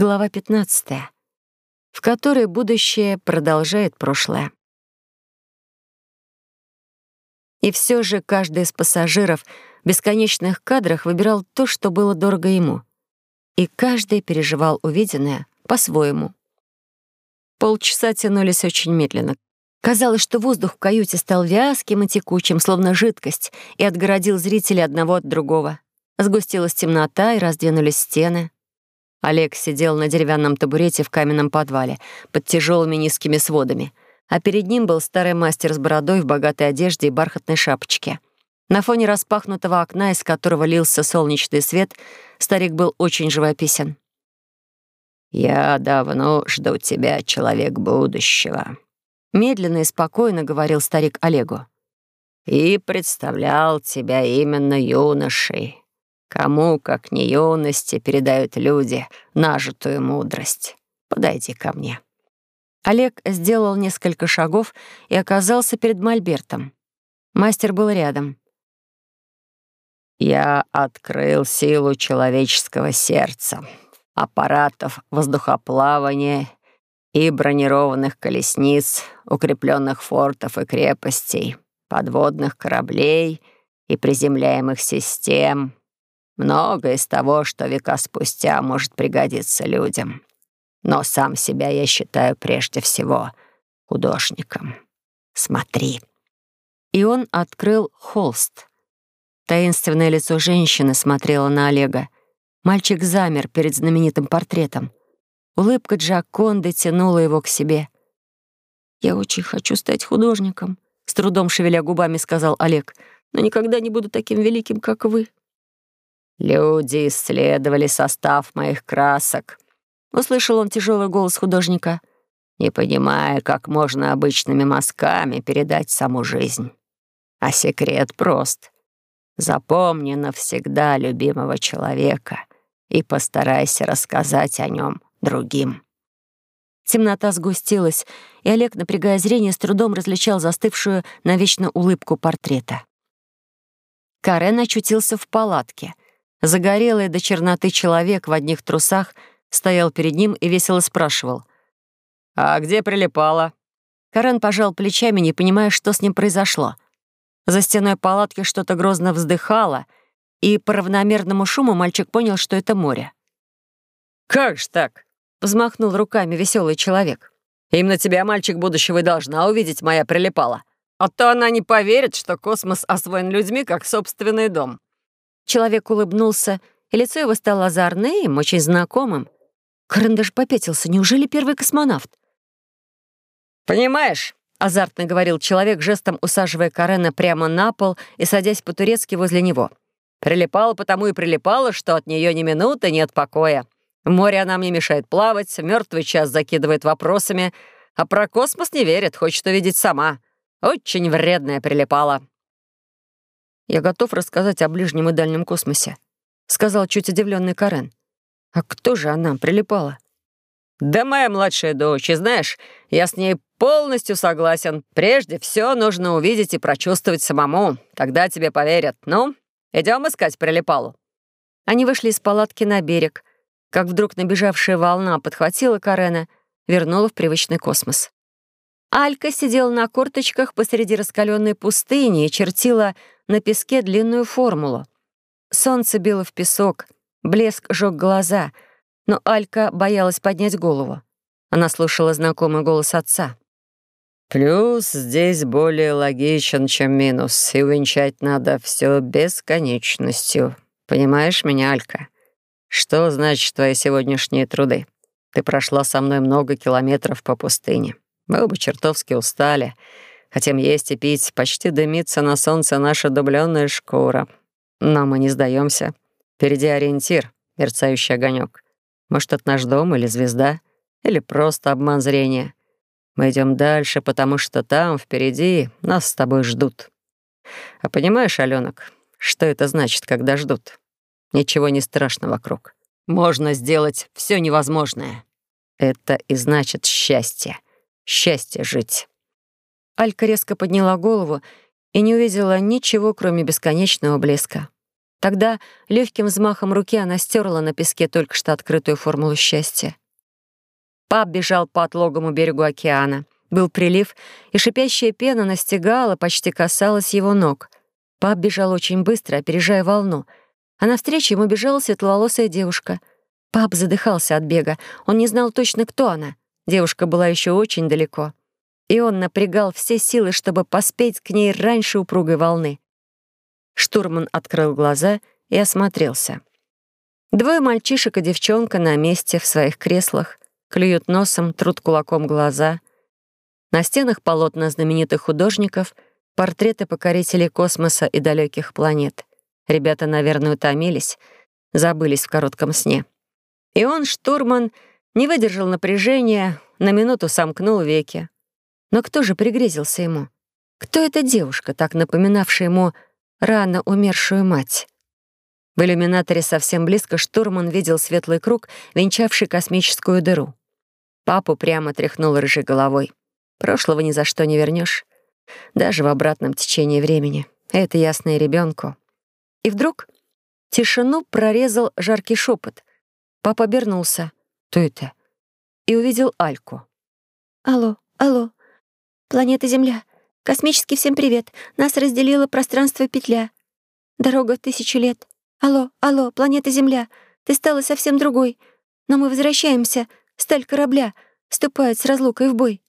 Глава 15, в которой будущее продолжает прошлое. И все же каждый из пассажиров в бесконечных кадрах выбирал то, что было дорого ему. И каждый переживал увиденное по-своему. Полчаса тянулись очень медленно. Казалось, что воздух в каюте стал вязким и текучим, словно жидкость, и отгородил зрителей одного от другого. Сгустилась темнота, и раздвинулись стены — Олег сидел на деревянном табурете в каменном подвале под тяжелыми низкими сводами, а перед ним был старый мастер с бородой в богатой одежде и бархатной шапочке. На фоне распахнутого окна, из которого лился солнечный свет, старик был очень живописен. «Я давно жду тебя, человек будущего», — медленно и спокойно говорил старик Олегу. «И представлял тебя именно юношей, Кому, как не юности, передают люди нажитую мудрость. Подойди ко мне». Олег сделал несколько шагов и оказался перед Мольбертом. Мастер был рядом. «Я открыл силу человеческого сердца, аппаратов воздухоплавания и бронированных колесниц, укрепленных фортов и крепостей, подводных кораблей и приземляемых систем, много из того, что века спустя может пригодиться людям. Но сам себя я считаю прежде всего художником. Смотри». И он открыл холст. Таинственное лицо женщины смотрело на Олега. Мальчик замер перед знаменитым портретом. Улыбка Джаконды тянула его к себе. «Я очень хочу стать художником», — с трудом шевеля губами сказал Олег, «но никогда не буду таким великим, как вы». «Люди исследовали состав моих красок», — услышал он тяжелый голос художника, не понимая, как можно обычными мазками передать саму жизнь. А секрет прост. Запомни навсегда любимого человека и постарайся рассказать о нем другим. Темнота сгустилась, и Олег, напрягая зрение, с трудом различал застывшую навечно улыбку портрета. Карен очутился в палатке — Загорелый до черноты человек в одних трусах стоял перед ним и весело спрашивал. «А где прилипала?» Карен пожал плечами, не понимая, что с ним произошло. За стеной палатки что-то грозно вздыхало, и по равномерному шуму мальчик понял, что это море. «Как ж так?» — взмахнул руками веселый человек. «Именно тебя, мальчик будущего, и должна увидеть моя прилипала. А то она не поверит, что космос освоен людьми, как собственный дом». Человек улыбнулся, и лицо его стало озорным, очень знакомым. Карандаш попятился. Неужели первый космонавт? «Понимаешь», — азартно говорил человек, жестом усаживая Карена прямо на пол и садясь по-турецки возле него. «Прилипала потому и прилипала, что от нее ни минуты нет покоя. В море она мне мешает плавать, мертвый час закидывает вопросами, а про космос не верит, хочет увидеть сама. Очень вредная прилипала. «Я готов рассказать о ближнем и дальнем космосе», — сказал чуть удивленный Карен. «А кто же она прилипала?» «Да моя младшая дочь, и знаешь, я с ней полностью согласен. Прежде все нужно увидеть и прочувствовать самому. Тогда тебе поверят. Ну, идем искать прилипалу». Они вышли из палатки на берег, как вдруг набежавшая волна подхватила Карена, вернула в привычный космос. Алька сидела на корточках посреди раскаленной пустыни и чертила на песке длинную формулу. Солнце било в песок, блеск жёг глаза, но Алька боялась поднять голову. Она слушала знакомый голос отца. «Плюс здесь более логичен, чем минус, и увенчать надо все бесконечностью. Понимаешь меня, Алька? Что значит твои сегодняшние труды? Ты прошла со мной много километров по пустыне. Мы оба чертовски устали, Хотим есть и пить, почти дымится на солнце наша дубленная шкура. Но мы не сдаемся. Впереди ориентир, мерцающий огонек. Может, это наш дом или звезда, или просто обман зрения. Мы идем дальше, потому что там, впереди, нас с тобой ждут. А понимаешь, Аленок, что это значит, когда ждут? Ничего не страшно вокруг. Можно сделать все невозможное. Это и значит счастье. Счастье жить. Алька резко подняла голову и не увидела ничего, кроме бесконечного блеска. Тогда легким взмахом руки она стерла на песке только что открытую формулу счастья. Пап бежал по отлогому берегу океана. Был прилив, и шипящая пена настигала, почти касалась его ног. Пап бежал очень быстро, опережая волну. А навстречу ему бежала светловолосая девушка. Пап задыхался от бега. Он не знал точно, кто она. Девушка была еще очень далеко. И он напрягал все силы, чтобы поспеть к ней раньше упругой волны. Штурман открыл глаза и осмотрелся. Двое мальчишек и девчонка на месте в своих креслах, клюют носом, трут кулаком глаза. На стенах полотна знаменитых художников, портреты покорителей космоса и далеких планет. Ребята, наверное, утомились, забылись в коротком сне. И он, штурман, не выдержал напряжения, на минуту сомкнул веки. Но кто же пригрезился ему? Кто эта девушка, так напоминавшая ему рано умершую мать. В иллюминаторе совсем близко штурман видел светлый круг, венчавший космическую дыру. Папу прямо тряхнул рыжей головой. Прошлого ни за что не вернешь, даже в обратном течении времени. Это ясно и ребенку. И вдруг тишину прорезал жаркий шепот. Папа обернулся. «Кто это?» И увидел Альку. «Алло, алло, планета Земля, Космический всем привет. Нас разделило пространство петля. Дорога в тысячу лет. Алло, алло, планета Земля. Ты стала совсем другой. Но мы возвращаемся. Сталь корабля. Вступает с разлукой в бой.